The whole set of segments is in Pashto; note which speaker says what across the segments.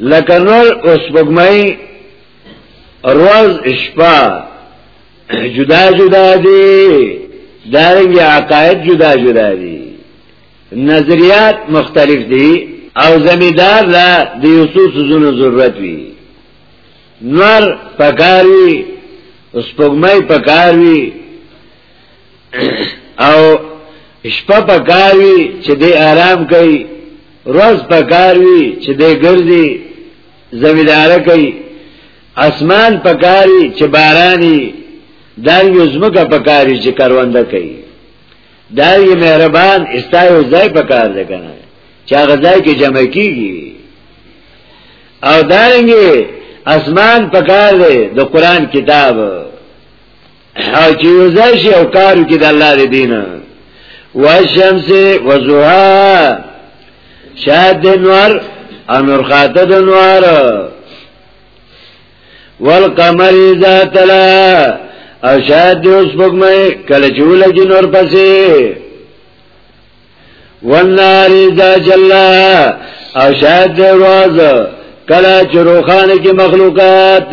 Speaker 1: لکه نور او سپګمای روز شپه جدا جدا دي دارنګ عقاید جدا جدا دي نظریات مختلف دي او زمیدار لا د یوسوس زونو ضرورت وي نور پکاروي سپګمای پکاروي او شپه په کار وي چې دی آرام کوي روز په کار وي چې دی ګرځي زمیداره کوي اسمان په کار وي چې باراني دا یو زمګه په کار وي چې کرونده کوي دا یې مهربان استایو ځای په کار ده کنه چې هغه ځای کې جمع کیږي او دارنګي اسمان په کار دی د قران کتاب او چې یوځای شي او کار وکړي د الله د دین والشمس وزها شاد د نور انور خاطه د نور والقمر اذا تلا او شاد د اوس بګمه کله چې ولګي نور پسې والنار اذا جلا او شاد د ورځ کله چې روخانه کې مخلوقات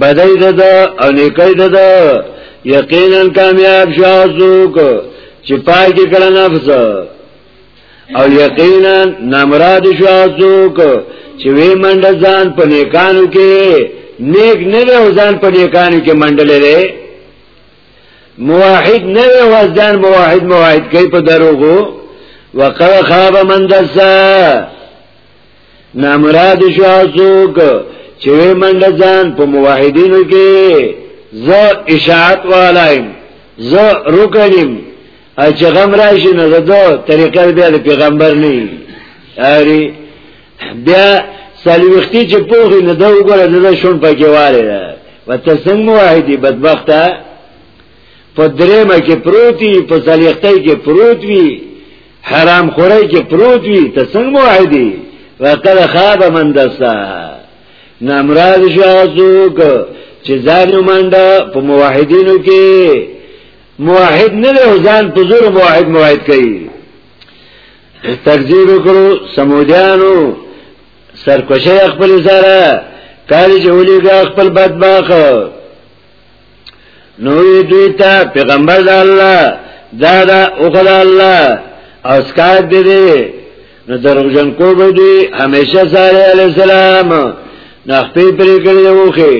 Speaker 1: بدای ده ده او نیکای ده ده یقینا کامیاب شاسوک چی پای که کڑا نفس او یقینا نمراد شاسوک چی وی منده زان پا نیکانو که نیک نده و زان پا نیکانو که منده لده موحد نده و از زان موحد موحد که پا دروغو وقو خواب من دسته نامراد شو څوک چې منډه ځان په موحدینو کې زه اشاعت والایم زه رکنیم چې غم راشي نو زه طریقه بیا د پیغمبر نه اری بیا سلوختی چې پوغی نه دا وګوره دا شون پکې واره ده وته څنګه موحدی بدبخته په درېمه کې پروتي په سلوختی کې پروت وی حرام خوری کې پروت وي ته څنګه موعدي وقد خاب من دسا نامراد شاسوک چې ځان منډه په موحدینو کې موحد نه له ځان په زور موحد موحد کوي تکذیب وکړو سمودیانو سرکشه خپل سره کاری چې ولېګا خپل بدباخ نوې دوی ته پیغمبر د الله دا دا اوخه د الله او سکار دې دې نو دروغجن کو به دې همیشه صالح علی السلام نخپې پرې کړې اوخه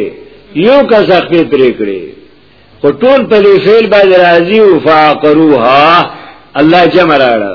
Speaker 1: یو کس خپې پرې کړې خو ټول په دې فعل باندې راضي او فاقروها الله جمع راړه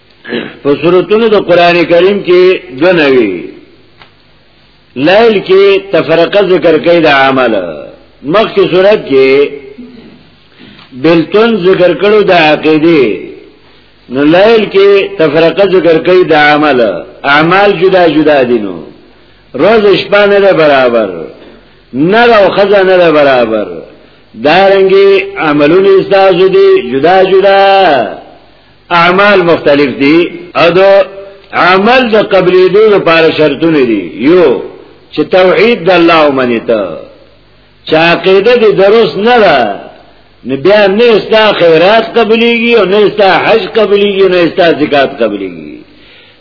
Speaker 1: په سورتونو د قران کریم کې دو نوي لیل کې تفرقه ذکر کوي د عمل مخکې صورت کې بلتون ذکر کړو د عقیده نو لیل کې تفرقه ذکر کوي د عمل اعمال جدا جدا دي نو روز شپه نه ده برابر نر او خزه نه ده برابر دارنګي عملونه استاسو دي جدا جدا اعمال مختلف دي او د عمل د قبلېدو لپاره شرطونه دي یو چې توحید د الله ومني ته چې عقیده دې درست نه ده نو بیا نه استا خیرات قبلېږي او نه استا حج قبلېږي نه استا زکات قبلېږي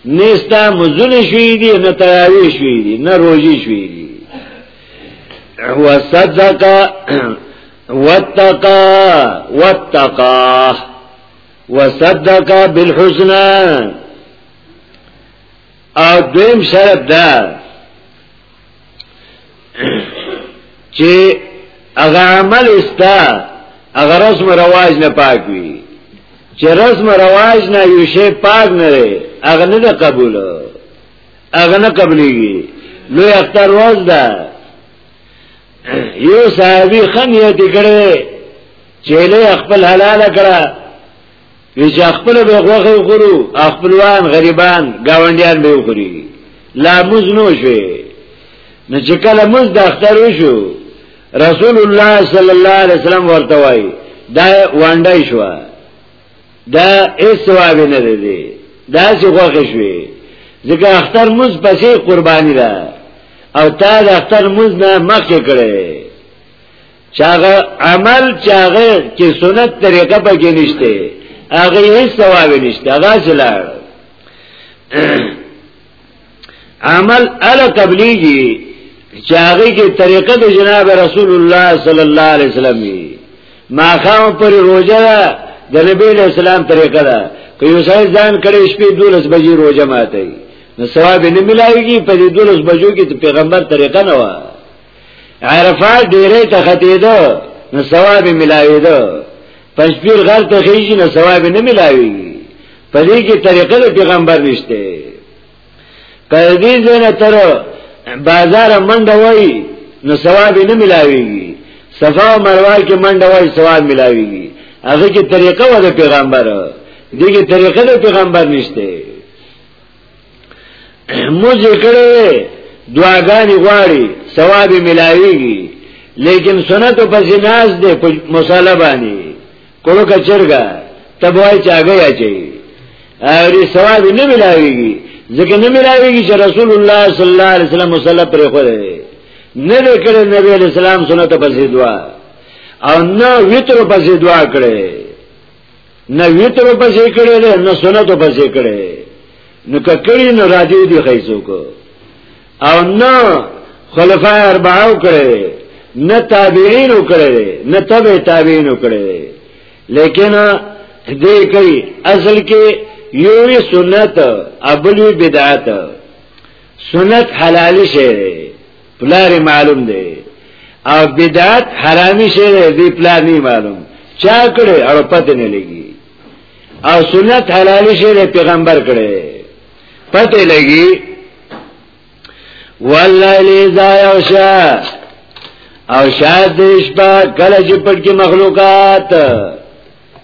Speaker 1: نه استا مزل شوي دي نه تراوی شوي دي نه روزي شوي دي هو صدق واتقى واتقى وصدق بالحسنى او دویم شرط دا چې هغه عمل استا هغه رسم رواج نه پاک وي چې رسم رواج نه یو شی پاک نه وي هغه نه قبول هغه نه قبليږي لوی اختر روز ده یو صحابي خنیت کړي چیلې خپل حلال کړه وی چې خپل به غوغه وخورو خپلوان غریبان گاونډیان به وخوري لا موز نو شوي نو چې کله موز د اختر وشو رسول الله صلی الله علیه وسلم ورته وای دا وانډای شو دا هیڅ ثواب نه دی دا چې غوغه شوي ځکه اختر موز پسې قرباني ده او تا د اختر موز نه مخکې کړي چاغه عمل چاغه کې سنت طریقه پکې نشته هغه هیڅ ثواب نشته هغه سلار عمل ال قبليږي چې هغه کې طریقه د جناب رسول الله صلی الله علیه وسلم دی ما خام پر روزه ده د نبی له اسلام طریقه ده که یو ځای ځان کړي شپې 12 بجې روزه ماته نو ثواب نه ملایږي په دې 12 بجو کې ته پیغمبر طریقه نه و عرفات ډیره ته ختیدو نو ثواب ملاویدو پنځپیر غر ته خېږي نو ثواب نه ملاوي په دې کې طریقه د پیغمبر نشته په دې ځنه تر بازار منډه وای نو ثواب نه ملاويږي صفا او مروه کې منډه وای ثواب ملاويږي هغه کې طریقه و د پیغمبر دغه طریقه د پیغمبر نشته مو ذکر دعاګانې غواړي ثواب ملایويږي لیکن سنت په جناز دې په مصالحه باندې کولو کا چرګا تبوای چاګه یا چي او دې ثواب نه ملایويږي ځکه نه ملایويږي چې رسول الله صلی الله علیه وسلم مصالحه پر خو دې نه دې کړې نبی علیہ السلام سنت په دعا او نه ویتر په دعا کړې نه ویتر په ځای کړي ده نه سنت په ځای کړي نو ککړي نو راځي دی خیسو کو او نه خلفای اربعه کړي نه تابعین کړي نه تبع تابعین کړي لیکن دې کوي اصل کې یوې سنت ابلوی بدعت سنت حلال شه پلار معلوم دی او بدعت حرامي شی دی پلار نه معلوم چا کړي او پته نه لګي او سنت حلال شی دی پیغمبر کړي پته لګي والله اذا یوشا او شاد دیش با کله چې پټ کې مخلوقات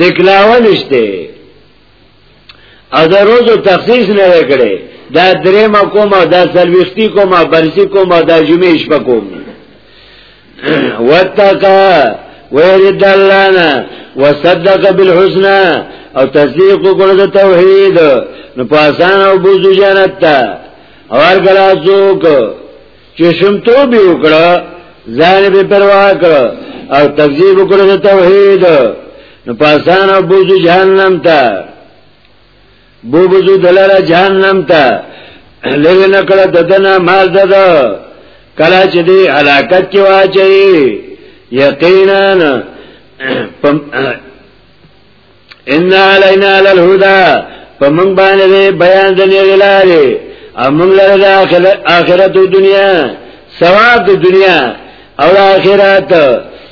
Speaker 1: دکلاوه نشته او د روزو تخصیص نه وکړي دا درې ما کوم دا سلويختي کوم برسي کوم دا جمعې شپه کوم واتقا ويرد الله نه وصدق بالحسنى او تصدیق وکړه د توحید نو په اسانه او بوزو جنت ته اور کلا څوک چشم تو به وکړه ځان به پروا کړ او تکذیب وکړ د توحید نو پاسان او بوزو جهنم ته بو بوزو دلاره جهنم ته لری نکړه ددنه مال دد کلا چې دی علاقت کې واچي یقینا ان علینا للهدى فمن باندې بیان د نیلاره امن لره د آخرت او دنیا ثواب د دنیا او آخرت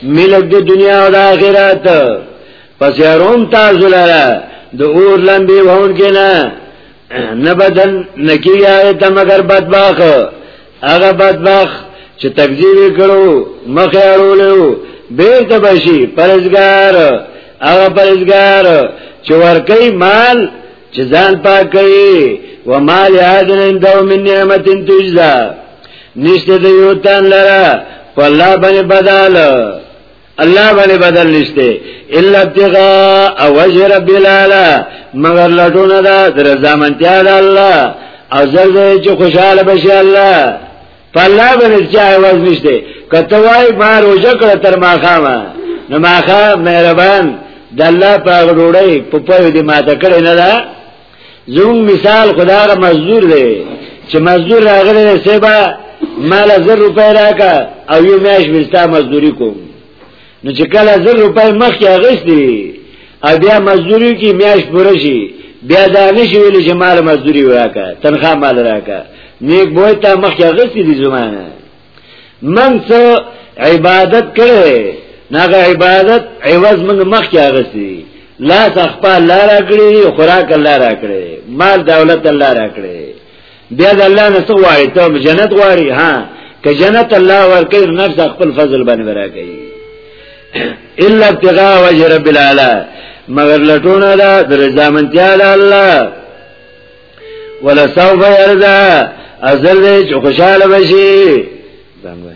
Speaker 1: ملک د دنیا او آخرت پس یارون تاسو لره د اور لمبي وون کنا نبدن نکی آیت مگر بدباخ اغا بدباخ چې تکذیب کړو مخه اړولو بیرته بشي پرزګار هغه پرزګار چې ورکی مال چې ځان پاکي و مال یادن اندو من نعمت تجزا نشته د یو تن لره والله باندې بداله الله باندې بدل نشته الا ابتغاء وجه رب العالمین مگر لټونه ده در زمانتیا ده الله او زر دې چې خوشاله بشي الله په الله باندې چې आवाज نشته کته وای ما روزه کړ تر ما خامه نو ما خا مهربان د الله په غړوړې په پوي دې ماته کړې نه ده زمون مثال خداغه مزدور دی چې مزدور راغلی دی سبا مال زر روپۍ راکا او یو میاش وستا مزدوری کوم نو چې کله زر روپۍ مخ کې اغستی او بیا مزدوری کې میاش پوره شي بیا دا نشي ویل چې مال مزدوری وراکا تنخواه مال راکا نیک بوی تا مخ کې اغستی دی زمانه من څه عبادت کړي ناغه عبادت عوض من مخ کې اغسي لا تخپا الله را کړی خوراک الله را کړی مال دولت الله را کړی بیا د الله نه څه غواړي ته جنت غواړي ها که جنت الله ورکړي نفس خپل فضل باندې ورا کوي الا ابتغاء وجه رب العالمین مگر لټونه ده د رضامندیا د الله ولا سوف يرضى ازل چې خوشاله بشي څنګه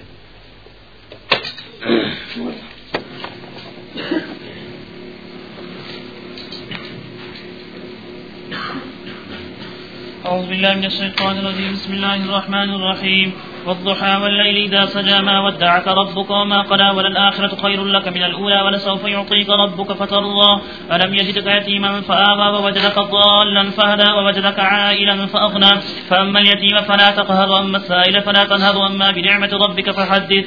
Speaker 2: أعوذ بالله من الشيطان الرجيم بسم الله الرحمن الرحيم والضحى والليل إذا سجى ما ودعك ربك وما قلى وللآخرة خير لك من الأولى ولسوف يعطيك ربك فترضى ألم يجدك يتيما فآوى ووجدك ضالا فهدى ووجدك عائلا فأغنى فأما اليتيم فلا تقهر وأما السائل فلا تنهر وأما بنعمة ربك فحدث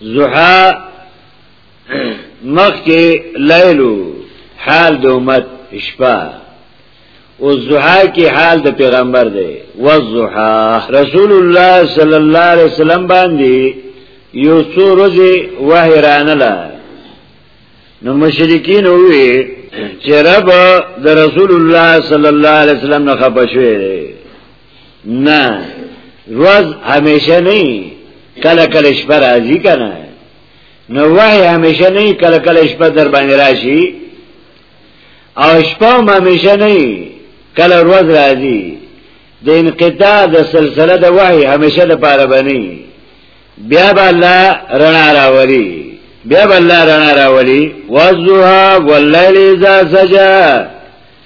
Speaker 1: زحا مخ کې لیلو حال د امت شپه او زحا کې حال د پیغمبر دی والزحا رسول الله صلی الله علیه وسلم باندې یو څو ورځې وحی رانله نو مشرکین وی چې رب د رسول الله صلی الله علیه وسلم نه خپه شوی دی نه روز همیشه نه کله کله شپه راځي کنه نو وحی همیشه نه کله کله شپه در باندې راشي او شپه هم همیشه نه کله روز راځي د انقطاع د سلسله د وحی همیشه د پاره بني بیا به الله رڼا راولي بیا به الله رڼا راولي وزها والليل اذا سجا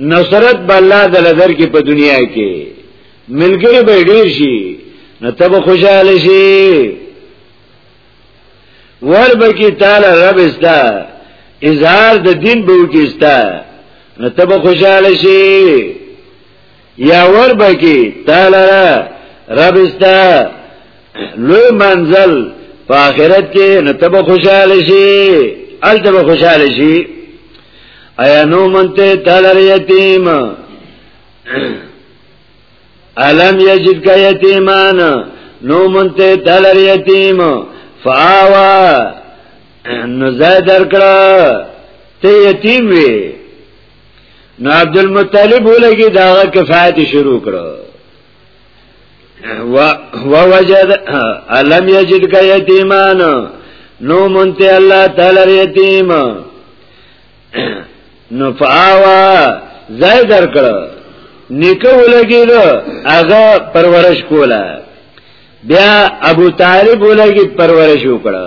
Speaker 1: نصرت به الله د لدر کې په دنیا کې ملګری به ډیر شي نو ته به خوشاله شي ور به کې تعالی رب استا اظهار د دین به کې استا نو ته به خوشاله شي یا ور بکی تعالی رب استا لوی منزل په آخرت کې نو تب خوشاله شي ال تب خوشاله شي ایا نو منته تعالی یتیم علم یجد کا یتیمان نو منته تعالی یتیم فاوا نو زه درکړه ته یتیم وی نو عبد المطلب ولګي داغه کفایت شروع کړو و وجد علم یجد کا یتیمان نو مونته الله تعالی یتیم نو فاوا زای درکړه نیکه ولګي دا هغه پرورش کوله بیا ابو طالب ولګي پرورش وکړه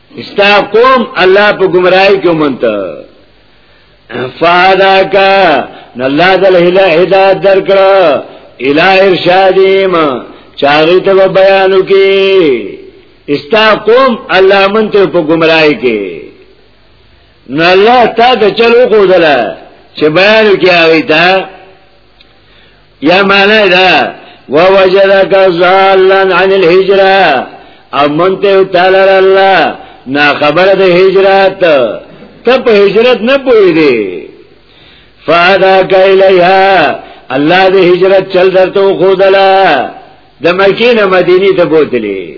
Speaker 1: استا قوم الله په گمراهی کې مونته فادا کا الله دل هله هدایت درکړه الی ارشادیم چاغی ته بیانو کې استا قوم الله مونته په گمراهی کې نو الله تا د چلو کو دلا چې بیانو کې آوي تا یا معنی دا ووجدک ضالن عن الهجره او منته تعالی الله نا خبر د هجرت ته په هجرت نه پوي دي فادا کایلیها الله د هجرت چل درته خودلا د مکینه مدینی ته بوتلی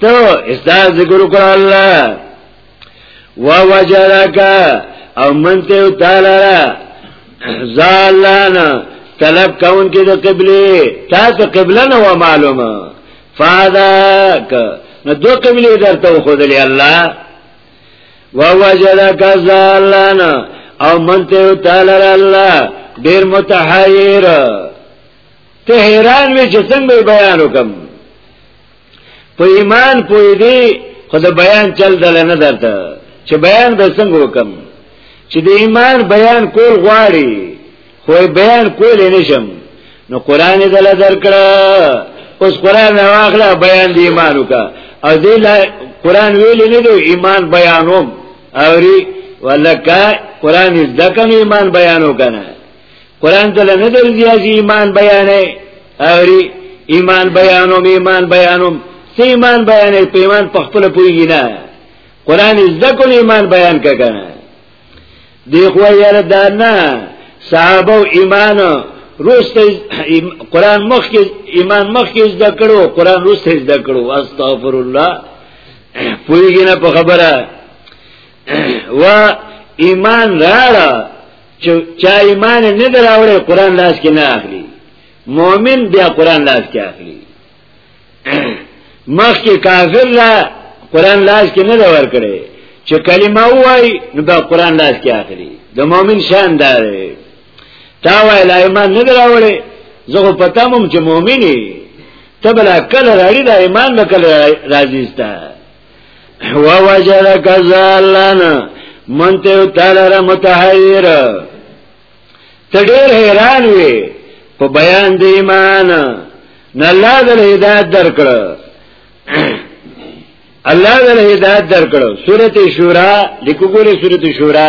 Speaker 1: ته استا ذکر وکړه الله وا وجرک او منته تعالی زالانا طلب کون کې د قبله تا ته قبله نه و معلومه فاداک نو دو قبله درته خو دې الله وا وجرک زالانا او منته تعالی الله ډیر متحیر ته حیران وې چې څنګه بیان وکم په ایمان پوی دی خو د بیان چل دل نه درته چې بیان به څنګه وکم چې د ایمان بیان کول غواړي خو بیان کول نه شم نو قران دل درکړه اوس قران واخله بیان دی ایمان وکا او دې لا قران ویل نه دی ایمان بیانوم اوري ولکه قران ذکر ایمان بیانو کنه قران ته نه درځي چې ایمان بیانې اوري ایمان بیانو ایمان بیانو سی ایمان بیانې په ایمان په خپل پوری نه قران زده کول ایمان بیان کړه دی خو یې دا نه صحابه ایمان روست قران مخ کې ایمان مخ کې زده کړو قران روست زده کړو استغفر الله پوری نه په خبره و ایمان راړه چې چا ایمان نه دراوړي قران لاس کې نه اخلي مؤمن بیا قران لاس کې اخلي مخکې کافر لا قران لاس کې نه ور کړی چې کلمه وای نو دا قران لاس کې اخلي د مؤمن شان دار تا وای لا ایمان نه دراوړي زه په تمام چې مؤمنی تبلا کله راړي دا ایمان به کله راځي ستاسو ووجدک زالان منته تعالی متحیر ته ډیر حیران وي په بیان د ایمان نه الله د هدایت درکړ الله د هدایت درکړ سورته شورا لیکو ګوره سورته شورا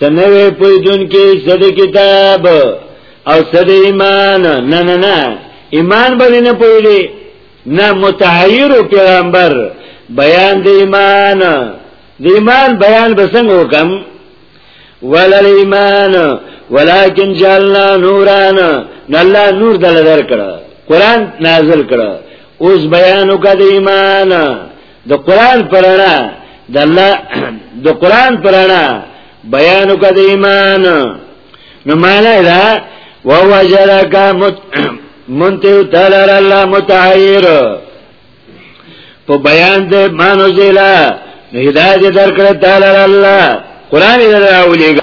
Speaker 1: تنوی پویدون کې صد کتاب او صد ایمان نه نه نه ایمان باندې نه پویلی نه متحیر پیغمبر بیان د ایمان د ایمان بیان بسنګ وکم ولا ایمان ولکن جعلنا نوران الله نور دل درکړه قران نازل کړه اوس بیان وکړه د ایمان د قران پرانا د الله د قران پرانا بیان وکړه د ایمان نو معنی دا ووجرک مت منتو تعالی الله متعیر په بیان د مانو زیلا هدایت درکړه تعالی الله قران دې راولېږه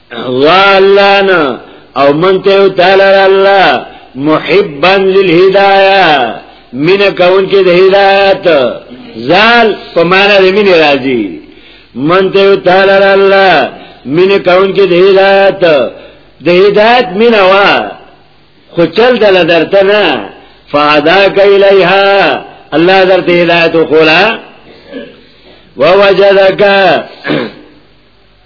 Speaker 1: والانا او منتیو تعالی الله محبا للهدایه مینه کون کې د هدایت زال په معنا د مینه راځي منتیو تعالی الله مینه کون کې د هدایت د هدایت مینه وا خو چل دل درته نه فادا کایلیها الله درته هدایت خولا ووجدک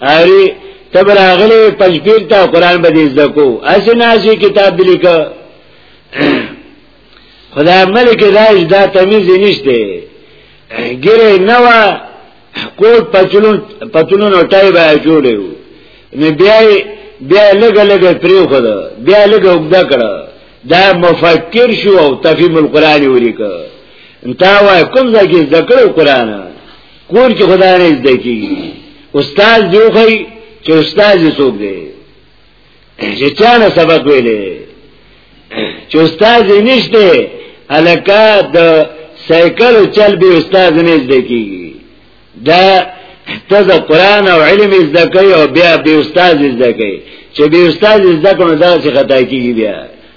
Speaker 1: اری تبر اغلی پنځپیر ته قران به دې زده کو اسې ناشي کتاب دې لیکه خدای ملک راج دا تمیز نشته ګره نوا کوټ پچلون پچلون او ټای به جوړیو نو بیا بیا لګ لګ پریو خدا بیا لګ وګدا کړه دا مفکر شو او تفهیم القرآن ولیکه انتا وای کوم ځای کې ذکر قرآن کور کې خدای نه زده کیږي استاد دی خو چې استاد یې څوک دی چې چا نه سبق ویلې چې استاد یې نشته الکه د سایکل چل به استاد نه زده کیږي دا ته د قران او علم زده کوي او بیا به استاد زده کوي چې به استاد زده کوي دا څه خطا کیږي بیا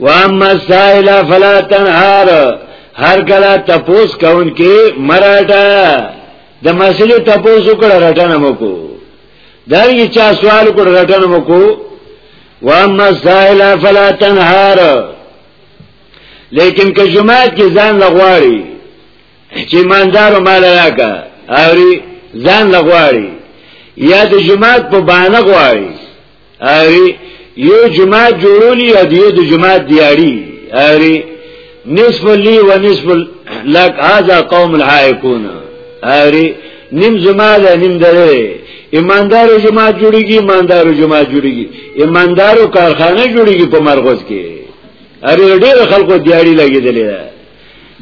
Speaker 1: واما سائل فلا تنهار هر کله تپوس کون کې مراټا د مسلې تپوس وکړه راټنه مو کو دا یی چا سوال کړ راټنه مو کو واما سائل فلا تنهار لیکن که جماعت کې ځان لغواړي چې ماندارو مال راکا اوري ځان لغواړي یا د جماعت په بانه غواړي اری یو جماعت جوړولی او دیو د جماعت دیاری اری نصف لی و نصف لک هذا قوم الحائقون اری نیم زما ده نیم دره ایماندارو جماعت جوړیږي ایماندارو جماعت جوړیږي ایماندارو کارخانه جوړیږي په مرغوز کې اری ډیر خلکو دیاری لګیدلې ده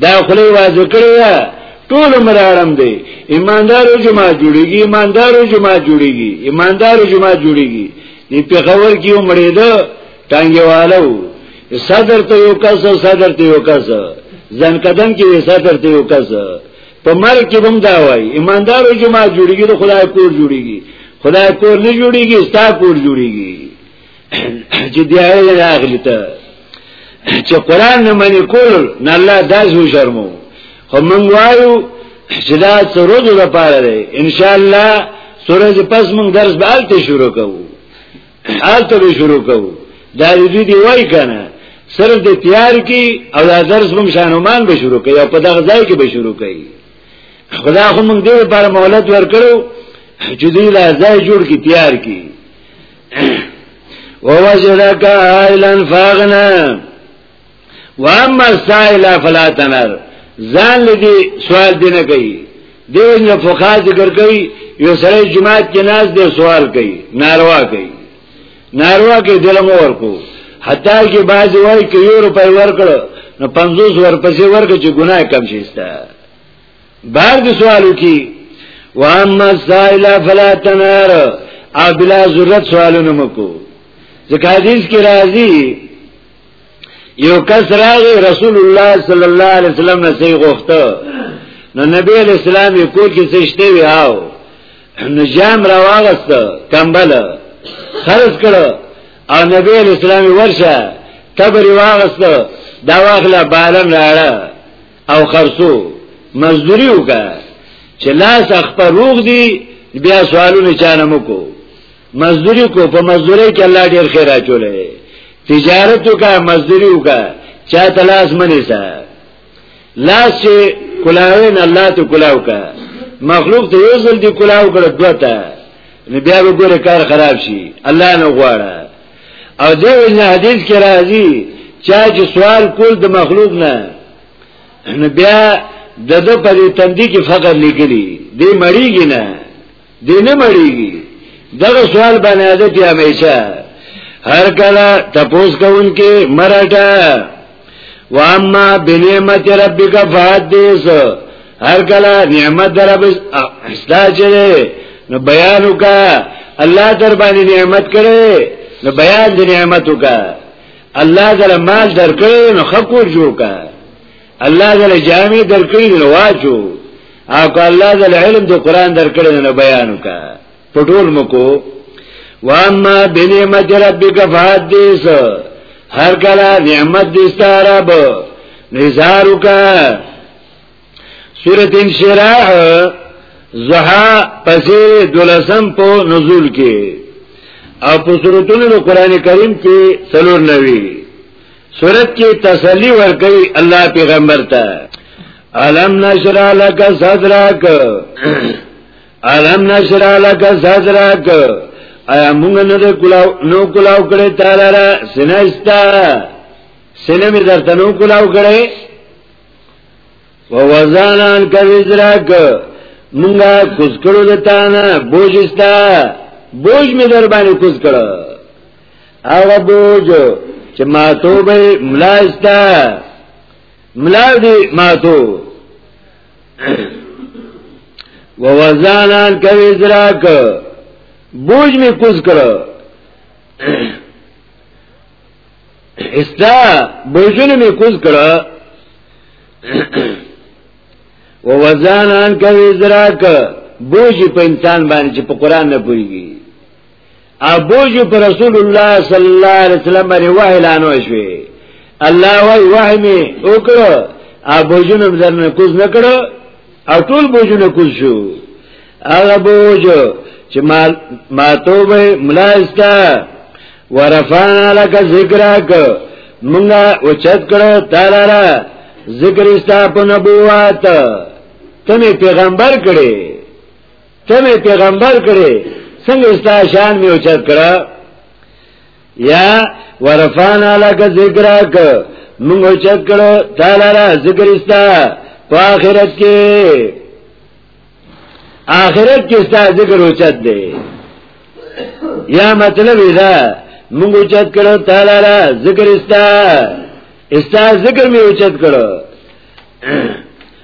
Speaker 1: دا خلی واځ کړی ټول عمر آرام دی ایماندارو جماع جوړیږي ایماندارو جماع جوړیږي ایماندارو جماع جوړیږي دی پیغور کې عمرې ده ټانګیوالو صدر ته یو کس صدر ته یو کس ځن قدم کې صدر ته یو کس په مر کې هم دا وای ایماندارو جماع جوړیږي د خدای کور جوړیږي خدای کور نه جوړیږي ستا کور جوړیږي چې دی هغه راغلی ته چې قران نه منې کول نه الله داسو شرمو خو مونږ وایو چې دا سروج لپاره دی ان شاء الله سورج پس مونږ درس به الته شروع کوو الته به شروع کوو دا دې دی وای کنه صرف د تیار کی او دا درس مونږ شانومان به شروع کوي او په دغه ځای کې به شروع کوي خدا خو مونږ دې لپاره مهلت ورکړو چې دې لا ځای جوړ کی تیار کی ووجدک عائلا فاغنا واما السائل فلا تنر ځان لدی سوال دینه کوي دیو نه فقها ذکر کوي یو سره جماعت کې ناز دی سوال کوي ناروا کوي ناروا کې دلم ورکو حتی کې باز وای کې یو روپۍ ورکړو نو 500 ورپسې ورکړي چې ګناه کم شي ستا بار د سوالو کی واما سائل فلا تنار او بلا ضرورت سوالونه مکو ځکه حدیث کې راځي یو کس راغی رسول الله صلی الله علیه وسلم نه سی غوښته نو نبی علیہ السلام یې کول کې څه شته وی هاو نو جام را واغست کمبل خرج کړو او نبی علیہ السلام ورشه تبری واغست دا واخله بالم راړه او خرڅو مزدوری وکا چې لاس اخبر روغ دی بیا سوالونه چانه مکو مزدوری کو په مزدوری کې الله ډیر خیر اچولې تجارت وکا مزدوری وکا چا تلاس منی سا لاس چې کلاوین الله ته کلاو کا مخلوق ته یو ځل دی کلاو کړ دوته نو بیا وګوره کار خراب شي الله نه غواړي او دې وجه نه حدیث کې راځي چا چې سوال کول د مخلوق نه نو بیا د د په تندې کې فقر لیکلی دې مړیږي نه دې نه مړیږي دغه سوال باندې عادت یې همیشه هر کله تپوس کوونکې مراټه واما بنعمت ربک فحدث هر کله نعمت در رب استا چره نو بیان وکا الله در باندې نعمت کړي نو بیان د نعمت وکا الله در مال در کړي نو خکور جوړ کا الله در جامع در کړي نو واجو او الله در علم د قران در کړي نو بیان وکا پټول مکو واما بنعمت ربک فحدث هر کله نعمت دې ستاره به نزار وکا سورۃ انشراح زها پسې دولسم په نزول کې او په سورتونو نو قران کریم کې څلور نوي سورۃ کې تسلی ورکړي الله پیغمبر ته علم نشرا لك صدرك الم نشر لک صدرک ایا مونږ نه د کلاو نو کلاو کړي تعالی را سنستا سینه می درته نو کلاو کړي ووزانان کویزرک مونږه کوز کړو د تانه بوجستا بوج می در باندې کوز کړو هغه بوج چې ماتو به ملاستا ملا دی ماتو ووزانان کوي ادراک بوج می کوز کړو استا بوجونه می کوز کړو ووزانان کوي ادراک بوج په انسان باندې چې په قران نه پويږي ابوجو پر رسول الله صلی الله علیه وسلم باندې وحی لانو شوی الله وای وحی می وکړه ابوجو نم زرنه کوز نکړه او ټول بوجو نه کوز شو هغه بوجو چې ما ما توبه ملاستا ورفعنا لك ذکرک مونږه اوچت کړه تعالی را ذکر استا په نبوت ته پیغمبر کړي ته مې پیغمبر کړې څنګه ستا شان مې اوچت کړه یا ورفانا لک ذکرک موږ اوچت کړو تعالی را ذکر استا په آخرت کې آخرت کې ستا ذکر اوچت دی یا مطلب دا موږ اوچت کړو تعالی را ذکر استا استا ذکر مې اوچت کړو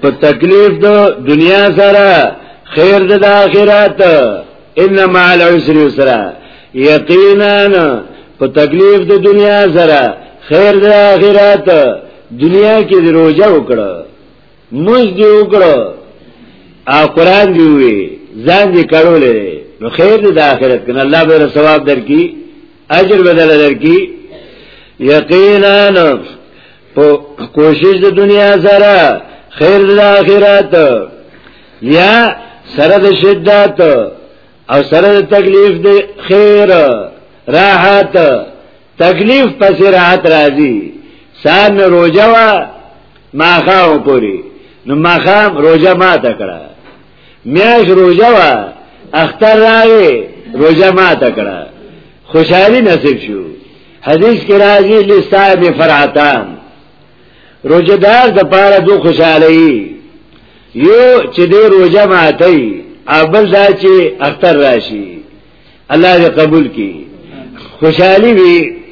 Speaker 1: په تکلیف د دنیا سره خیر د آخرت ان مع العسر یسرا یقینا په تکلیف د دنیا سره خیر د آخرت دنیا کې د روزه وکړه موږ دی وکړه او قران دی وی ځان دې کړولې نو خیر د آخرت کنه الله به ثواب درکې اجر بدل درکی یقینا په کوشش د دنیا سره خیر د آخرت یا سره د شدت او سره د تکلیف د خیر راحت تکلیف پس راحت راځي سان روزه وا ماخام پوری نو ماخام روزه ما تکړه میاش روژه وا اختر راغی روژه ما تکړه خوشحالی نصیب شو حدیث کې راځي لسای به فرعتان روژه دار د پاره دو خوشحالی یو چې دې روژه ماتي ابل دا چې اختر راشي الله دې قبول کړي خوشحالی وي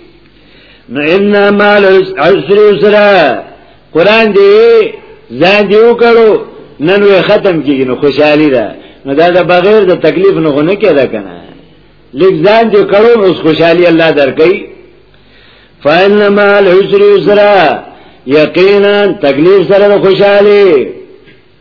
Speaker 1: نو ان مال عسر یسرا قران دی ځان دی وکړو نن وی ختم کیږي نو خوشحالي ده نو دا د بغیر د تکلیف نه غونه کېده کنه لیک ځان دی کړو نو خوشحالي الله درکې فانما العسر یسرا یقینا تکلیف سره خوشحالي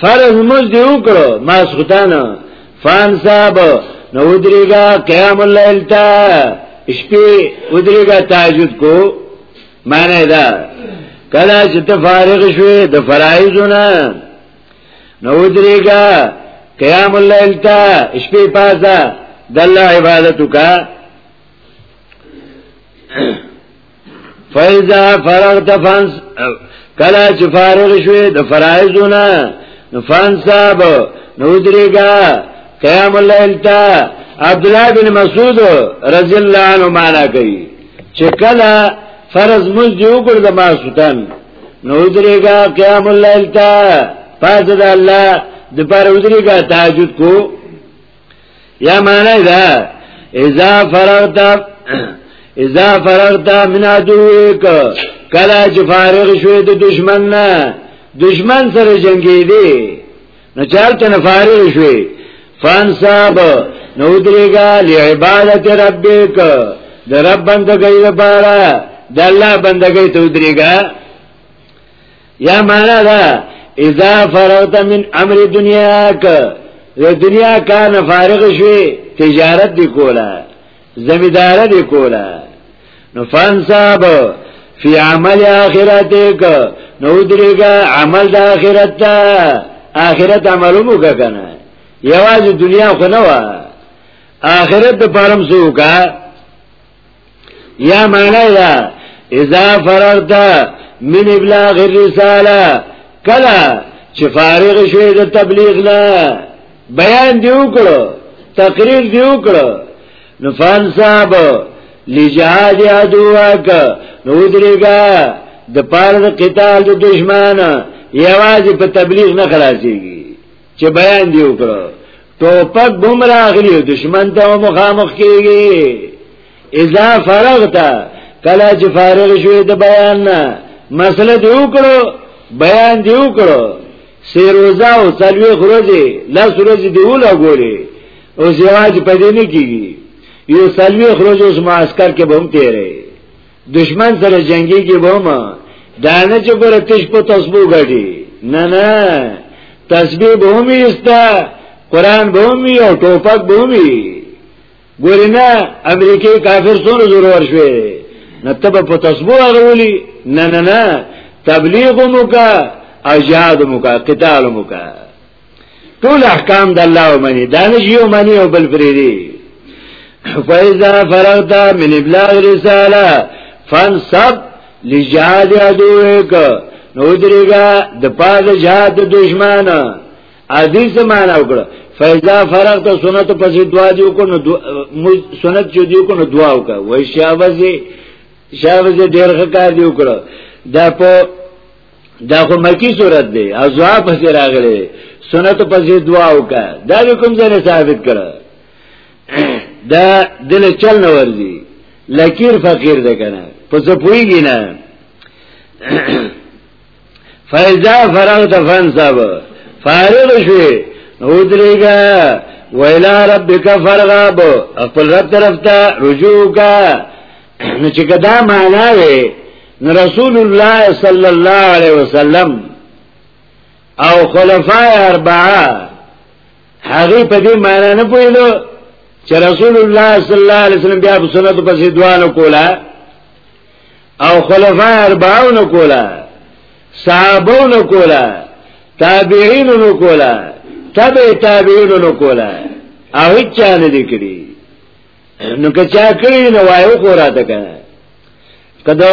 Speaker 1: فرض موږ دی وکړو ما سختان فان صاحب نو ودریګا قیام الليل تا شپې ودریګا تهجد کو معنی دا کله چې ته فارغ شوې د فرایضونه نو ودریګا قیام الليل تا شپې پازا د الله عبادت وکړه فیضا فرغت فانس کلا چې فارغ شوې د فرایزونه فانصاب نو درېګا قیام الليل تا عبد الله بن مسعود رضی الله عنه معنا کوي چې کلا فرض مز دی وګړ د ما سلطان نو درېګا قیام الليل تا پاز د الله د پر ودرېګا تهجد کو یا معنی دا اذا فرغت اذا فرغت من عدوك کلا چې فارغ شوې د دشمن نه دشمن سره جنگي دي نو چالت نه فارغ شوې فان صاحب نو درېګا لعبادت ربک د رب بندګۍ لپاره د الله بندګۍ ته درېګا یا معنا دا اذا فرغت من امر دنیاک د دنیا کار نه فارغ شوي تجارت دی کوله زمیدار دی کوله نو فان صاحب فی عمل آخرتک نو درېګه عمل د آخرت ته آخرت عملو مو کنه یوازې دنیا خو نه و آخرت د پرم سوکا یا معنی دا اذا فرغت من ابلاغ الرساله کلا چې فارغ شوی د تبلیغ نه بیان دی وکړو تقریر دی وکړو نو فان صاحب لجهاد عدوک نو درګه د پاره د قتال د دشمن یوازې په تبلیغ نه خلاصيږي چې بیان دی وکړ ټوپک بم راغلی دشمن ته مخامخ کیږي اذا فرغت کله چې فارغ شوې د بیان نه مسله دی وکړو بیان دی وکړو سیروزا او سلوی خروزی لس روزی دی اولا گولی او زیواج پیدی نکی گی یو سلوی خروزی اس معسکر که بهم تیره دشمن سره جنگي کې به ما دا نه چې ګوره تش په تسبو غړي نه نه تسبیح به هم ایستا قرآن به هم او ټوپک به هم ګوره نه امریکای کافر څونه ضرور شوي نه تب په تسبو غولي نه نه نه تبلیغ مو کا اجاد مو کا قتال مو کا ټول احکام د الله ومني دا نه یو معنی او بل پرې دی فایزا فرغت من ابلاغ رساله فانصب لجهاد ادوک نو درېګه د پاد جهاد دشمن ادي زمانہ وکړه فایزا فرغت سنت پس دعا دی کو نو سنت چې دی کو نو دعا وکړه وای شابه شابه ډېر ښه کار دی وکړه دا په دا خو مکی صورت دی او دعا پس راغلی سنت پس دعا وکا دا به کوم ځای ثابت کړه دا دل چل نه ورځي لکیر فقیر ده کنه پس پویږي نه فیضا فرغت فنصب فارغ شوی ودریگا ویلا ربک فرغاب اقبل رب طرف تا رجوع کا نو چې کدا معنا وي نو رسول الله صلی الله علیه وسلم او خلفای اربعه هغه په دې معنا نه پوهیدو چې رسول الله صلی الله علیه وسلم بیا په سنت په سیدوانو کولا او خلفای اربعه نو کولا صحابه نو کولا تابعین نو کولا تبع تابعین نو کولا او هیڅ نه دي کړی نو که چا کړی نو وایو کو راته کنه کدا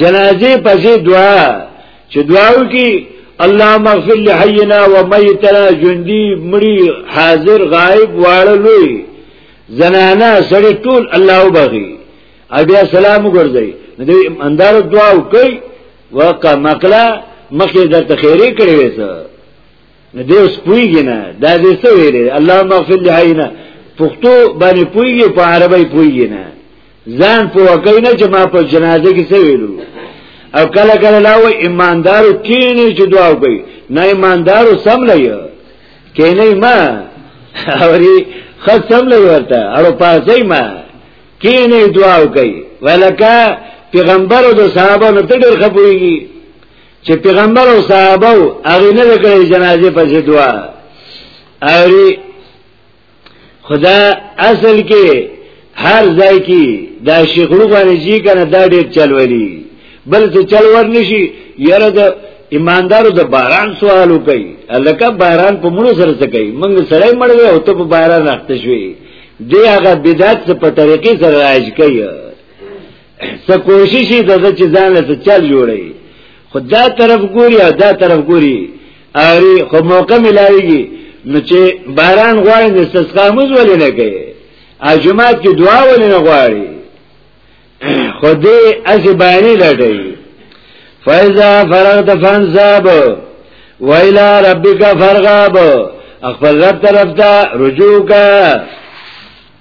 Speaker 1: جنازه پسې دعا چې دعاو کې الله مغفر لحینا و میتنا جندی مړی حاضر غائب واړه لوی زنانا سړی ټول الله وبغي ابیا سلام ګرځي نو دې اندار دعا وکي وقا مقلا مخې درته خیره کړې وسه نو دې اوس پويږي نه دا دې څه ویلې الله مغفر لهینا پښتو باندې پويږي په عربی پويږي نه ځان په وکای نه چې ما په جنازه کې څه ویلو او کله کله لا و ایماندارو کینې چې دعا کوي نه ایماندارو سم لای کینې ما اوري خد سم لای ورته اړو پاسې ما کینې دعا کوي ولکه پیغمبر او صحابه نو ته ډېر خبرېږي چې پیغمبر او صحابه او هغه نه کړی جنازه پسې دعا اوري خدا اصل کې هر ځای کې دا شیخلو باندې جی کنه دا ډېر چلولي بل څه چلور نشي یره د ایماندارو د باران سوالو کوي الکه باران په مونږ سره څه کوي موږ سره مړ وي او ته په باران اخته شوي دی هغه بدعت په طریقې سره راځي کوي څه کوشش یې د چې ځان له چل جوړي خو دا طرف ګوري او دا طرف ګوري اری خو موقع ملاويږي نو چې باران غواړي د استسقا موږ ولې نه کوي اجماعت کې دعا ولې نه غواړي خو دې از باندې لټي فایزا فرغت فانصاب ویلا ربک فرغاب خپل رب طرف ته رجوع کا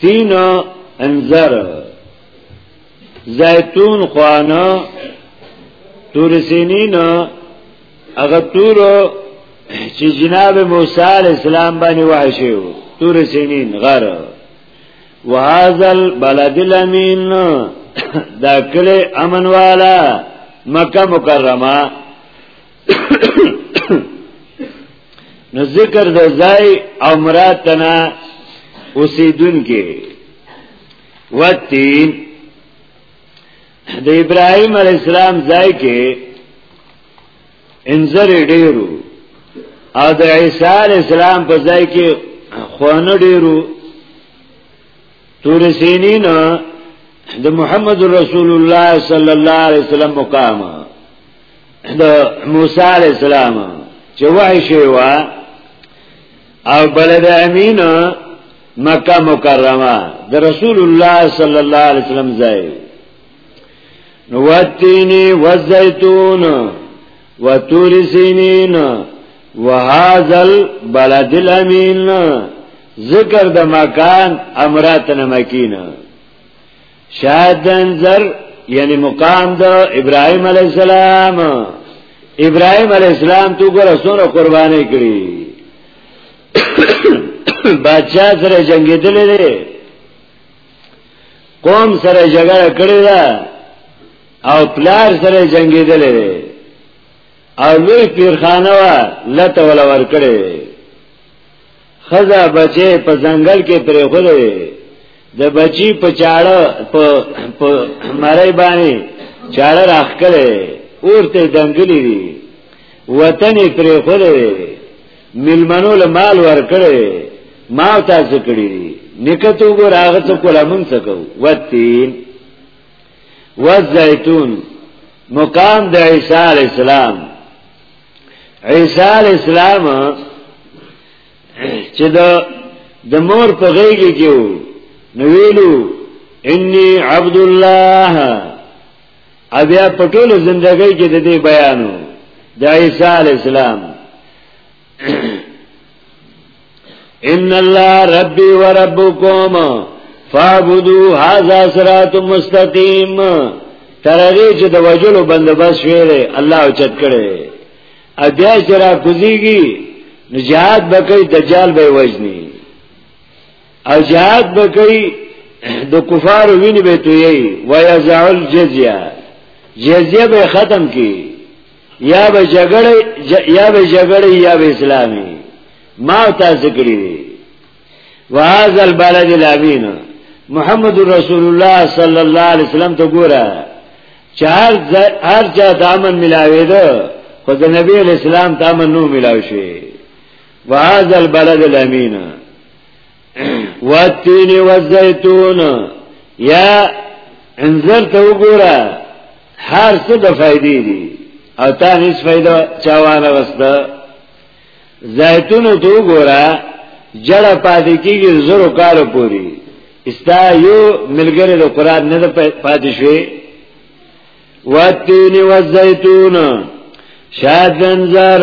Speaker 1: تین انذر زیتون خوانا تور سینین اغا تور چې جناب موسی علی السلام باندې وحی شو تور سینین غر وهذا البلد الامین دا کله امن والا مکه مکرمه نو ذکر د ځای او مراد تنا اوسیدون کې وتین د ابراهیم علی السلام ځای کې انذر ډیرو او د عیسی علی السلام په ځای کې خوانه ډیرو تور سینین د محمد رسول الله صلی الله علیه وسلم مقام د موسی علی السلام چې وای شي وا او بلد امین مکه مکرمه د رسول الله صلی الله علیه وسلم ځای نو وتینی وزیتون وتور سینین وهذا البلد الامین ذکر د مکان امرات نمکینه شاید انظر یعنی مقام د ابراهیم علی السلام ابراهیم علی السلام تو ګره سونه قربانې کړی بچا سره جنگیدل دي قوم سره جګړه کړی دا او پلار سره جنگیدل دي او لوی پیرخانه وا لته ولا ور کړی خزا بچه په ځنګل کې پرې خوده دی د بچی په چاړه په په مړی باندې چاړه راخکله اورته دنګلی دی وطن پرې خوده دی ملمنو له مال ورکړي ما تاسو کړی دی نکته وګور هغه څه کوله مونږ څه کو وتین والزيتون مقام د عیسی علی السلام عیسی علی السلام چې د د مور په غیږ کې و نو ویلو انی عبد الله بیا په ټول ژوندۍ کې د دې بیانو د عیسی علی السلام ان الله ربي وربكم فاعبدوا هذا صراط مستقيم ترغه چې د وجلو بندوبست ویلې الله چت کړي ا بیا چې را کوزيږي نجات بکې دجال به وجني او جهاد بکې د کفار ویني به توي ويزعل جزيه جزيه به ختم کی یا به جګړه یا به جګړه یا به اسلامي ما تاسو کړی دی وهذا البلد الامین محمد رسول الله صلی الله علیه وسلم ته ګوره چار هر چا دامن ملاوي ده خو د نبی اسلام دامن نو ملاوي شي وهذا البلد الامین والتين والزيتون یا انظر ته وګوره هر څه د فائدې دي او تا هیڅ فائدہ چاوانه وسته زیتون ته وګوره جړه پاتې کیږي زرو کال پوری استا یو ملګری د قران نه پاتې شوی واتین والزیتون شاد انزار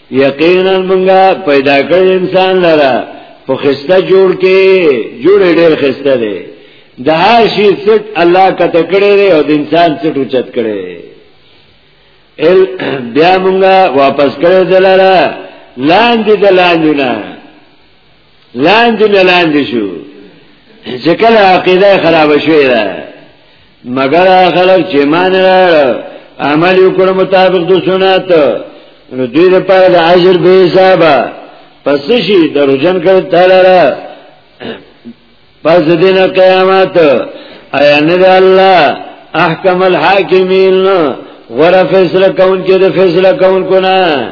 Speaker 1: یقینا منګه پیدا کړ انسان لره په خسته جوړ کې جوړ ډېر خسته دی د هر شي څټ الله کته کړی دی او د انسان څټ اوچت کړی دی ال بیا مونږه واپس کړو دلاره لاندې دلاندونه لاندې نه لاندې شو چې کله عقیده خراب شوې ده مګر خلک چې مان عمل وکړ مطابق د سنت نو دوی لپاره د اجر به حساب پس شي دروژن کړ تعالی پس دین قیامت ایا نه الله احکم الحاکمین غره فیصله کون کې د فیصله کون کو نه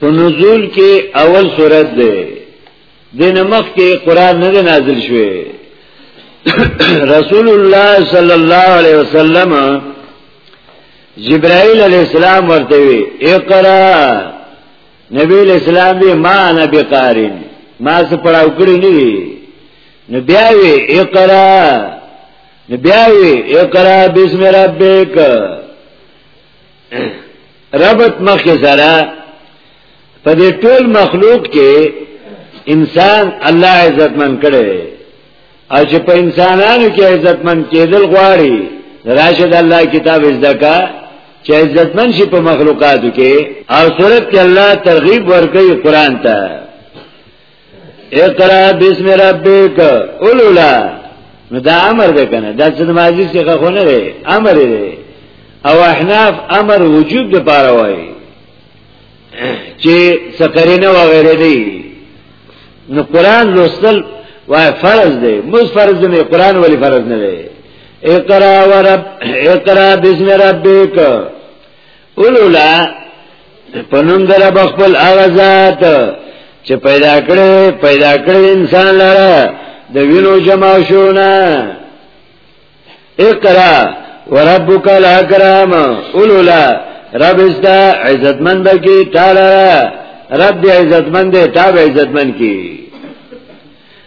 Speaker 1: په نزول کې اول صورت ده د نمخ کې قران نه نازل شوی رسول الله صلی الله علیه وسلم جبرائیل علیہ السلام ورته وی اقرا نبی علیہ السلام به ما انا بقارین ما څه پړاو کړی نه دی نو بیا وی اقرا نو بیا وی اقرا بسم ربک ربط مخ سره په دې ټول مخلوق کې انسان الله عزتمن کړي او چې په انسانانو کې عزتمن کېدل غواړي راشد الله کتاب زکا چې عزتمن شي په مخلوقاتو کې او صورت کې الله ترغیب ورکړي قران ته اقرا بسم ربک اولولا نو دا امر ده کنه دا چې ماضی څخه خو نه دی امر دی او احناف امر وجوب د پاره وای چې سکرینه وغیره دی نو قران لوستل وای فرض دی مز فرض نه قران ولی فرض نه دی اقرا ورب اقرا بسم ربک اولولا پنوم در بخبل اغزات چې پیدا کړي پیدا کړي انسان لره د وینو جمع شونه اقرا وربک الاکرام اولولا رب استا عزتمند کی تعالی رب دی عزتمند دی تاب عزتمند کی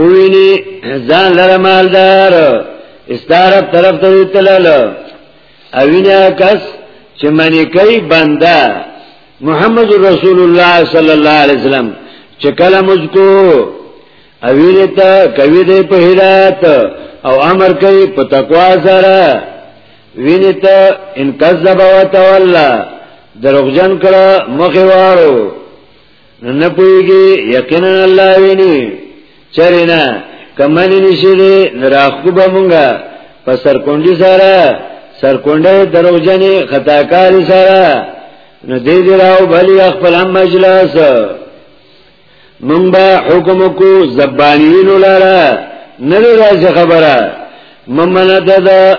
Speaker 1: اوینی ځان لره مالدار استارب طرف ته تلل اوینه کس چې منی کوي بنده محمد رسول الله صلی الله علیه وسلم چې کله مزکو اوینه ته کوي دې په هدایت او امر کوي په تقوا سره وینه ته ان کذب وتولى دروغجن کړه مخې وارو نو نه پويږي یقینا الله ویني چرینا کمن نشي دې راخو به مونږه په سر کونډي سره سر کونډه دروځنې خطاکار سره نو دې دې راو بلی خپل مجلس مونږ به حکم کو زبانین لاره نه راځي خبره ممنه ده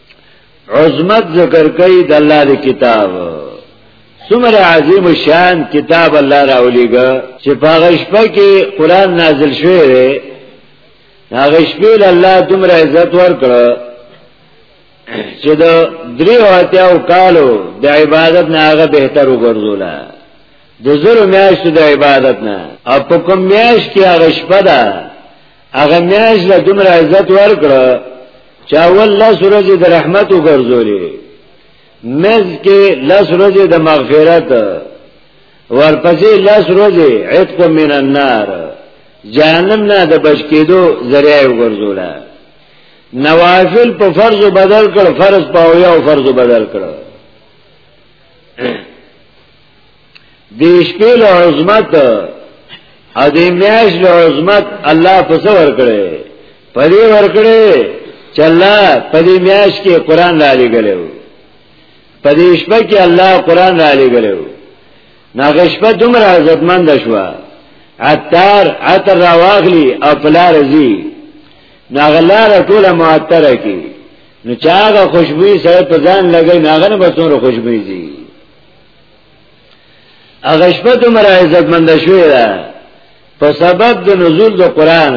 Speaker 1: عظمت ذکر کوي د الله د کتاب څومره عظیم شان کتاب الله راولېګا چې پاغه شپه کې قران نازل شوی دی هغه شپه الله دومره عزت ورکړ چې د درې واتیاو کالو د عبادت نه هغه بهتر وګرځولا د زرو میاشتو د عبادت نه او په کوم میاشت کې هغه شپه ده هغه میاش له دومره عزت ورکړه چې اول لاس ورځې د رحمت وګرځولې مز کې لاس ورځې د مغفرت ورپسې لاس ورځې عتق من النار جهنم نه د بچ کېدو ذریعہ وګرځولا نوافل په فرض بدل کړ فرض پاویا او فرض بدل کړ دی شپې له عظمت او دی میاش له عظمت الله په څه ورکړي په دې ورکړي چې الله په دې میاش کې قران را لګلو په دې شپه کې الله قران را لګلو ناغه شپه دومره عزتمند شوه عطار عطر را واغلی او پلار زی ناغه لار ټوله معطره کی نو چاغه خوشبوئی سره په ځان لګی ناغه نه بسونه خوشبوئی زی هغه شپه دومره عزتمند شوې ده په سبب د نزول د قران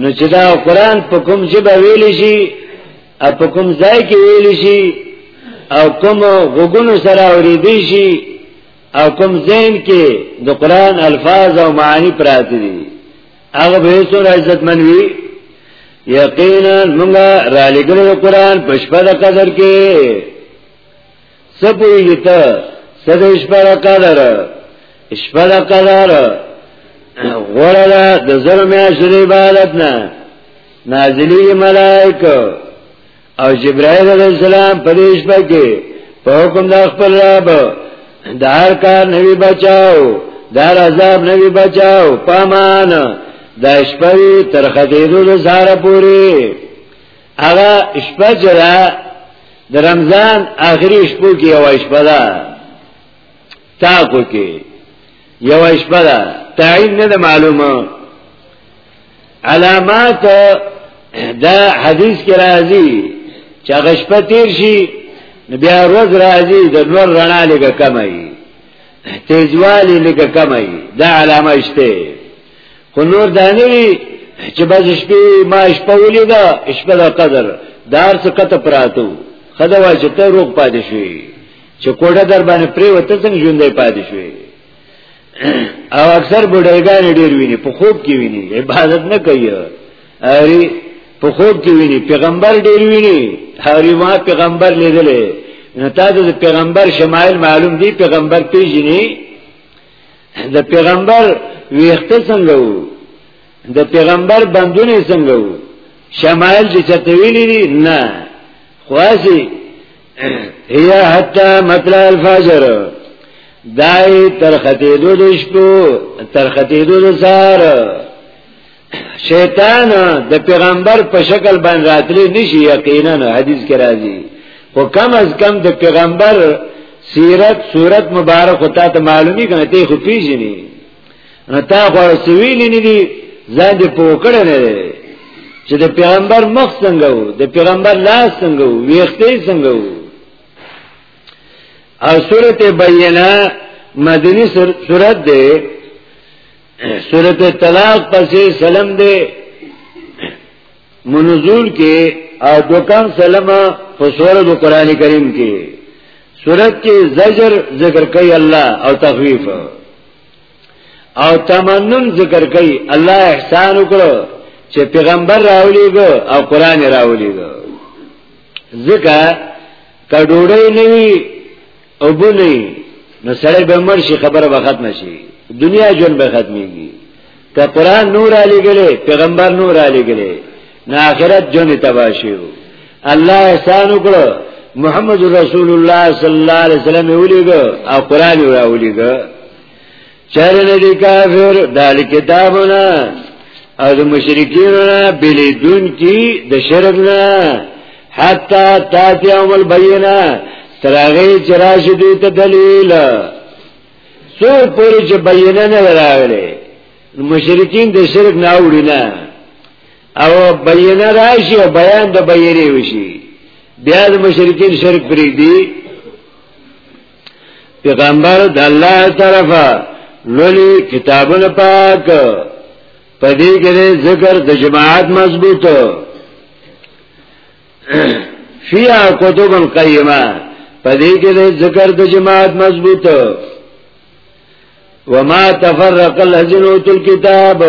Speaker 1: نو چې دا قران په کوم ژبه ویل شي او په کوم ځای کې ویل شي او کوم غوګونو سره اورېدي شي او کوم ذهن کې د قران الفاظ او معانی پراته دي هغه به څومره عزتمن وي یقینا موږ را لګل قران په شپه د قدر کې سپوی گتا سد اشپر قدر اشپر قدر غوره ده د زر میاشتې عبادت نه نازلی ملائکه او جبرائیل علیہ السلام په دې شپه کې په حکم د خپل رب د هر کار نوی بچاو د هر عذاب نوی بچاو پامان د شپې تر خدیدو د سهار پورې هغه شپه چې ده د رمضان آخري شپو کې یو شپه ده تاکو کې یو شپه ده تعین نه معلومه علامات دا حدیث کې راځي چې هغه شپه تیر شي بیا روز راځي د نور رڼا لګه کمای تیزوالی لګه کمای دا علامه شته خو نور دانوی چې بس شپې ما شپه ولیدا شپه د قدر دار څه کته پراتو خدا وای چې ته روغ پاتې شوې چې کوډه در باندې پرې وته څنګه ژوندې پاتې شوې او اکثر بډایګان ډیر ویني په خوب کې ویني عبادت نه کوي اری په خوب کې ویني پیغمبر ډیر ویني هری ما پیغمبر لیدلې نو تا د پیغمبر شمایل معلوم دی پیغمبر پیژني د پیغمبر ویخته څنګه وو د پیغمبر بندونه څنګه وو شمایل چې چته ویلي دي نه خواسي هي حتا مطلع الفجر دای تر ختیدو د شپو تر ختیدو د سار شیطان د پیغمبر په شکل باندې راتلی نشي یقینا حدیث کې راځي خو کم از کم د پیغمبر سیرت صورت مبارک او ته معلومی کنه ته خو پیژنې نو تا خو سویل نه دي ځان دې پوکړ نه دي چې د پیغمبر مخ څنګه وو د پیغمبر لاس څنګه وو ویختې څنګه وو او سورته بینه مدنی سورته سورت طلاق پسې سلام دی منزول کې او دوکان سلمہ په سورۃ قرآن کریم کې سورۃ کې زجر ذکر کوي الله او تخویف او تمنن ذکر کوي الله احسان وکړو چې پیغمبر راولېګو او قرآن راولېګو ځکه کډوړې نه وی او بنی نو سړی به مر شي خبره به ختم شي دنیا جون به ختميږي که قران نور علی ګله پیغمبر نور علی ګله نه آخرت جون تباشي الله احسان وکړو محمد رسول الله صلی الله علیه وسلم ولېګو او قران راولېګو چاره نه دي کافر دال کتابونه او د مشرکین نه بلی دن کی د شرک نه حتا تاتی یوم البینه تراغی چراش دی ته دلیل سو پوری چې بینه نه راغله مشرکین د شرک نه وړي نه او بینه راشي او بیان د بینه وشي بیا د مشرکین شرک پرې دی پیغمبر د الله طرفه لولي کتابونه پاک پدې کې ذکر د جماعت مضبوط فیا کتب القیمه پدې کې ذکر د جماعت مضبوط وما تفرق الذين اوتوا الكتاب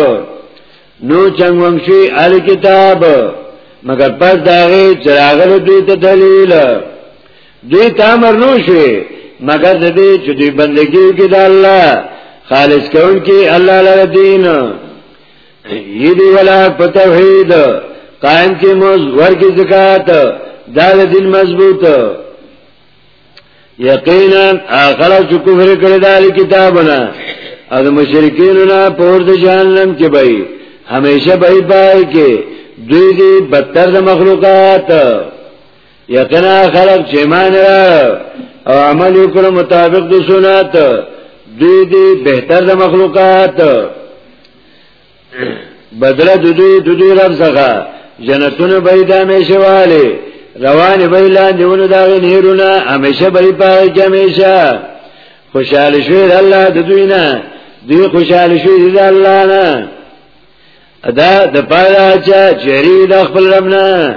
Speaker 1: نو چنګ ومشي ال کتاب مگر پس داغه چراغلو دوی ته دلیل دوی ته امر نو شي مگر دې چې دوی بندگی کې د الله خالص کون کې الله لپاره دین یی دی ولا په توحید قائم کې موز ورګي زکات دا دین مضبوط یقینا اخلا چې کفر کړی دا کتابونه او د مشرکینو نه پور د جهنم کې به همیشه به پای کې دوی دې بدتر د مخلوقات یقینا خلق چې مان او عمل وکړو مطابق د سنت دوی دې بهتر د مخلوقات بدله د دوی د دوی رب څخه جنتونه به د همیشه والي روان به لاندې ونه دا
Speaker 2: نهرونه همیشه به پاره کې همیشه خوشاله شوی الله د دوی نه دوی خوشاله شوی د الله نه ادا د پاره چې چری د خپل رب نه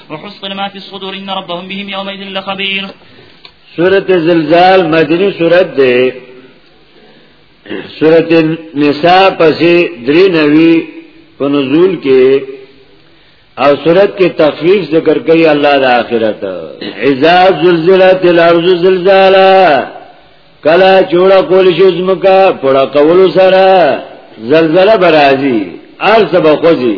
Speaker 2: وحصل ما في الصدور ان ربهم بهم يومئذ لخبير
Speaker 1: سورة زلزال مدنی سورة ده سورة نساء پسی دری نوی په نزول کې او صورت کې تخفیف ذکر کوي الله د آخرت اذا زلزلت الارض زلزالا کلا جوړه کول شي زمکا پړه کول سره زلزلہ برازي ارز بخوزي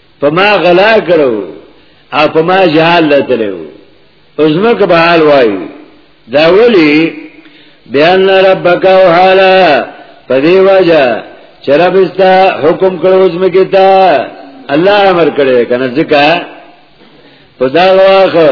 Speaker 1: په ما غلا کړو او په ما جهال لتلو اوزمک به حال وای دا ولی بیان ربک او حالا په دی وجه چرب استا حکم کړو اوزمک ته الله امر کړی کنه ځکه په دا واخه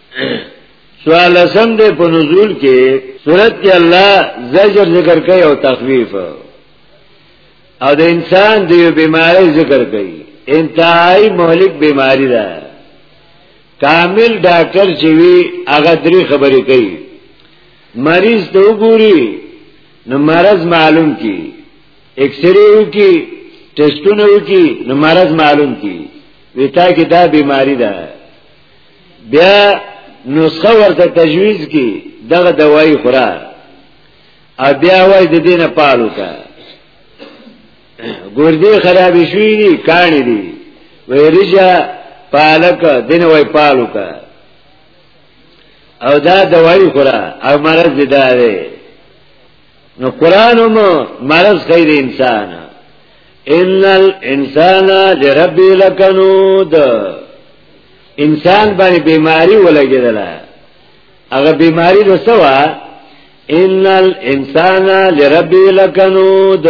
Speaker 1: سوال سم دې په نزول کې صورت کې الله زجر ذکر کوي او تخفیف او د انسان د یو بیماری ذکر کوي انتهایی مهلک بیماری ده کامل ډاکټر چې وی هغه درې خبرې کوي مریض ته وګوري نو مرض معلوم کی ایکس ری وکي ټیسټونه وکي نو مرض معلوم کی وی تا کې دا بیماری ده بیا نسخه ورته تجویز کی دغه دوايي خورا ا بیا وای د دینه پالو کا ګردې خراب شوې دي کانی دي وې رجا پالک دین وای پالو کا او دا دوايي خورا او مرز داره نو قران هم مرز خیر انسان ان الانسان لرب لکنود انسان باندې بیماری ولګیدله هغه بیماری د سوا ان الانسان لرب لکنود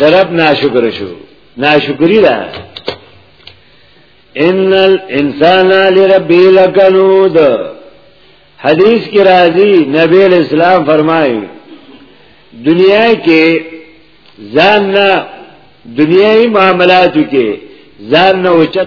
Speaker 1: درب ناشکر شو ناشکری ده ان الانسان لرب لکنود حدیث کې راځي نبی اسلام فرمایي دنیا کې ځان نه دنیاي معاملاتو کې ځان نه اوچت